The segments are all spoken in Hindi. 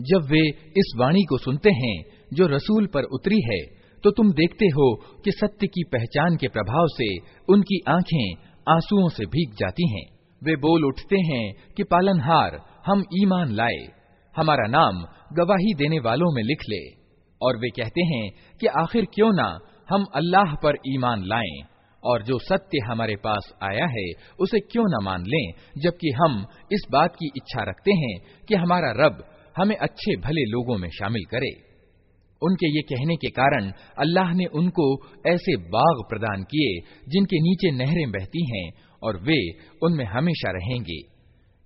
जब वे इस वाणी को सुनते हैं, जो रसूल पर उतरी है तो तुम देखते हो कि सत्य की पहचान के प्रभाव से उनकी आँखें आंसुओं से भीग जाती हैं। वे बोल उठते हैं कि पालनहार, हम ईमान लाए, हमारा नाम गवाही देने वालों में लिख ले। और वे कहते हैं कि आखिर क्यों ना हम अल्लाह पर ईमान लाएँ। और जो सत्य हमारे पास आया है, उसे क्यों न मान लें, जबकि हम इस बात की इच्छा रखते हैं कि हमारा रब हमें अच्छे भले लोगों में शामिल करे। उनके ये कहने के कारण अल्लाह ने उनको ऐसे बाग प्रदान किए, जिनके नीचे नहरें बहती हैं और वे उनमें हमेशा रहेंगे।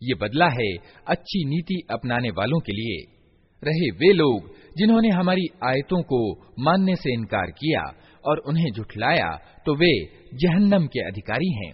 ये बदला है अच्छी नीति अपनाने वालों के लिए। रहे वे लोग जिन्होंने हमारी आयतों को मानने से इनकार किया और उन्हें झुठलाया तो वे जहन्नम के अधिकारी हैं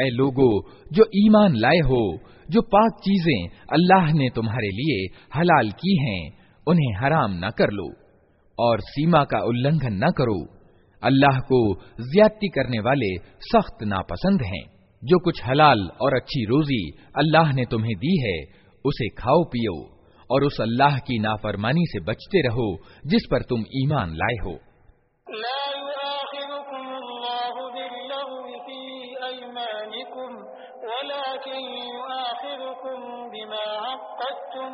ऐ लोगो, जो ईमान लाए हो, जो पाक चीज़ें अल्लाह ने तुम्हारे लिए हलाल की हैं, उन्हें हराम न कर लो और सीमा का उल्लंघन न करो। अल्लाह को ज्यादती करने वाले सख्त नापसंद हैं। जो कुछ हलाल और अच्छी रोजी अल्लाह ने तुम्हें दी है, उसे खाओ पियो और उस अल्लाह की नाफरमानी से बचते रहो, जिस पर तुम ईमान लाए हो।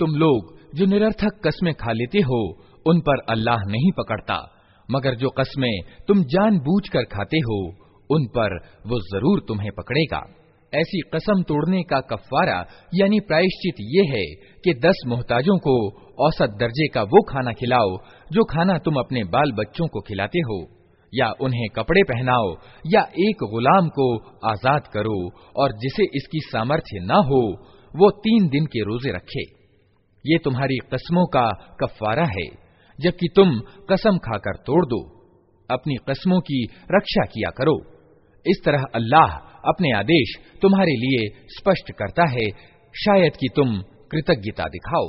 तुम लोग जो निरर्थक कस्में खा लेते हो उन पर अल्लाह नहीं पकड़ता मगर जो कस्में तुम जानबूझकर खाते हो उन पर वो जरूर तुम्हें पकड़ेगा ऐसी कसम तोड़ने का कफवारा, यानी प्रायश्चित ये है कि दस मोहताजों को औसत दर्जे का वो खाना खिलाओ, जो खाना तुम अपने बाल बच्चों को खिलाते हो, या उन्हें कपड़े पहनाओ, या एक गुलाम को आज़ाद करो, और जिसे इसकी सामर्थ्य न हो, वो तीन दिन के रोज़े रखे। ये तुम्हारी कस्मों का कफवारा है, जबकि तुम कसम खाकर तोड़ दो। अपनी कस्मों की रक्षा किया करो। इस तरह अल्लाह अपने आदेश तुम्हारे लिए स्पष्ट करता है शायद कि तुम कृतज्ञता दिखाओ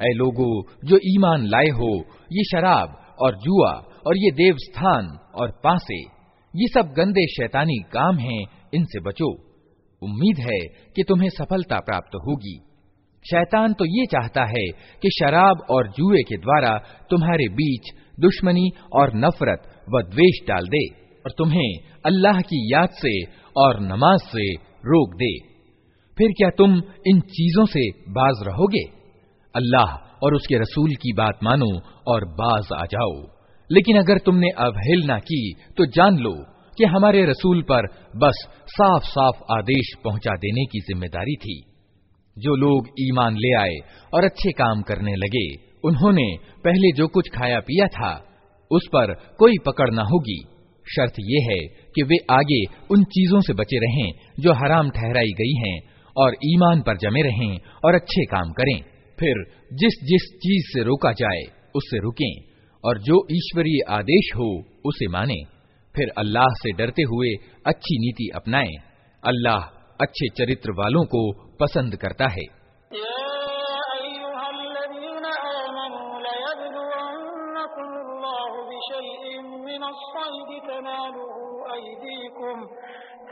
ऐ लोगो जो ईमान लाए हो ये शराब और जुआ और ये देव स्थान और पासे ये सब गंदे शैतानी काम हैं इनसे बचो उम्मीद है कि तुम्हें सफलता प्राप्त होगी शैतान तो ये चाहता है कि शराब और जुए के द्वारा तुम्हारे बीच दुश्मनी और नफरत व द्वेष डाल दे और तुम्हें अल्लाह की याद से और नमाज़ से रोक दे। फिर क्या तुम इन चीज़ों से बाज रहोगे? अल्लाह और उसके रसूल की बात मानो और बाज आ जाओ। लेकिन अगर तुमने अवहेलना की तो जान लो कि हमारे रसूल पर बस साफ़ साफ़ आदेश पहुँचा देने की ज़िम्मेदारी थी। जो लोग ईमान ले आए और अच्छे काम करने लगे, उन्होंने पहले जो कुछ खाया पिया था उस पर कोई पकड़ न होगी। शर्त यह है कि वे आगे उन चीज़ों से बचे रहें जो हराम ठहराई गई हैं और ईमान पर जमे रहें और अच्छे काम करें। फिर जिस जिस चीज़ से रोका जाए, उससे रुकें और जो ईश्वरीय आदेश हो, उसे माने। फिर अल्लाह से डरते हुए अच्छी नीति अपनाएँ। अल्लाह अच्छे चरित्र वालों को पसंद करता है।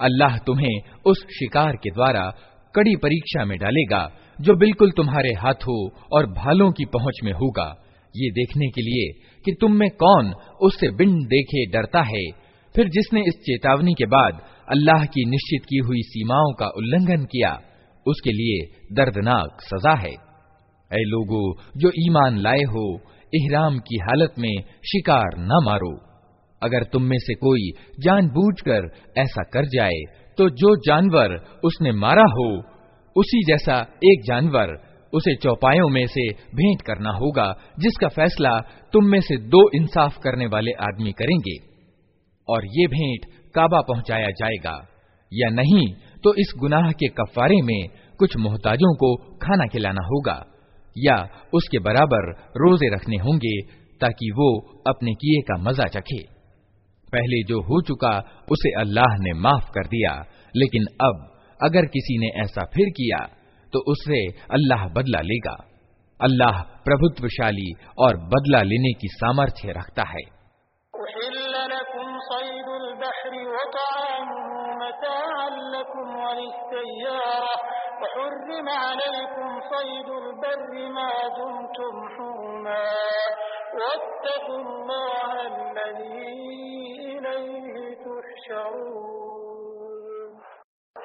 अल्लाह तुम्हें उस शिकार के द्वारा कड़ी परीक्षा में डालेगा, जो बिल्कुल तुम्हारे हाथों और भालों की पहुँच में होगा। ये देखने के लिए कि तुम में कौन उससे बिन देखे डरता है। फिर जिसने इस चेतावनी के बाद अल्लाह की निश्चित की हुई सीमाओं का उल्लंघन किया, उसके लिए दर्दनाक सजा है। ऐ लोगो, जो ईमान लाए हो, इहराम की हालत में शिकार न मारो। अगर तुम में से कोई जानबूझकर ऐसा कर जाए तो जो जानवर उसने मारा हो, उसी जैसा एक जानवर उसे चौपायों में से भेंट करना होगा, जिसका फैसला तुम में से दो इंसाफ करने वाले आदमी करेंगे। और ये भेंट काबा पहुँचाया जाएगा, या नहीं तो इस गुनाह के कफारे में कुछ मोहताजों को खाना खिलाना होगा, या उसके बराबर रोज़े रखने होंगे, ताकि वो अपने किए का मज़ा चखे। पहले जो हो चुका, उसे अल्लाह ने माफ़ कर दिया। लेकिन अब, अगर किसी ने ऐसा फिर किया तो उससे अल्लाह बदला लेगा। अल्लाह प्रभुत्वशाली और बदला लेने की सामर्थ्य रखता है।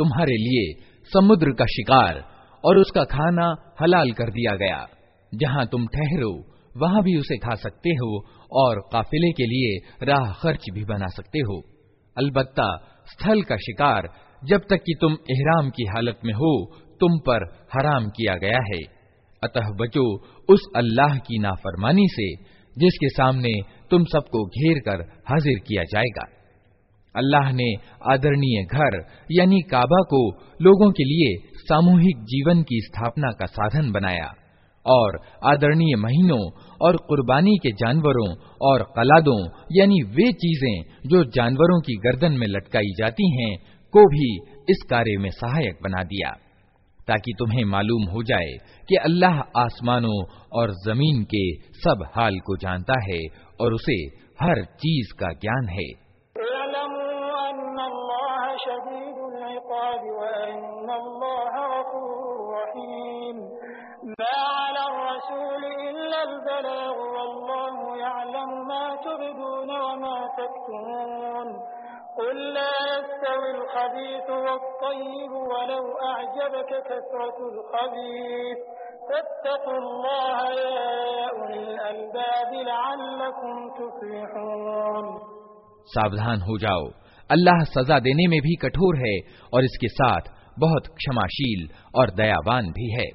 तुम्हारे लिए समुद्र का शिकार और उसका खाना हलाल कर दिया गया। जहाँ तुम ठहरो, वहाँ भी उसे खा सकते हो और काफिले के लिए राह खर्च भी बना सकते हो। अलबत्ता, स्थल का शिकार, जब तक कि तुम एहराम की हालत में हो, तुम पर हराम किया गया है। अतः बचो उस अल्लाह की नाफरमानी से, जिसके सामने तुम सबको घेर कर हाजिर किया जाएगा। अल्लाह ने आदरणीय घर, यानी काबा को लोगों के लिए सामूहिक जीवन की स्थापना का साधन बनाया और आदरणीय महीनों और कुर्बानी के जानवरों और कलादों, यानी वे चीज़ें जो जानवरों की गर्दन में लटकाई जाती हैं, को भी इस कार्य में सहायक बना दिया, ताकि तुम्हें मालूम हो जाए कि अल्लाह आसमानों और ज़मीन के सब हाल को जानता है और उसे हर चीज़ का ज्ञान है। सावधान हो जाओ अल्लाह सजा देने में भी कठोर है और इसके साथ बहुत क्षमाशील और दयावान भी है।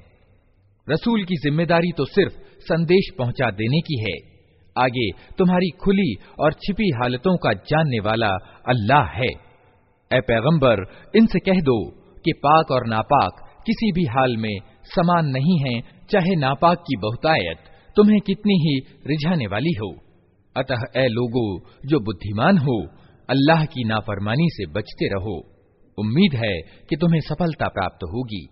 रसूल की ज़िम्मेदारी तो सिर्फ़ संदेश पहुँचा देने की है। आगे तुम्हारी खुली और छिपी हालतों का जानने वाला अल्लाह है। ए पैगंबर, इनसे कह दो कि पाक और नापाक किसी भी हाल में समान नहीं है, चाहे नापाक की बहुतायत तुम्हें कितनी ही रिझाने वाली हो। अतः ए लोगो, जो बुद्धिमान हो अल्लाह की नाफरमानी से बचते रहो। उम्मीद है कि तुम्हें सफलता प्राप्त होगी।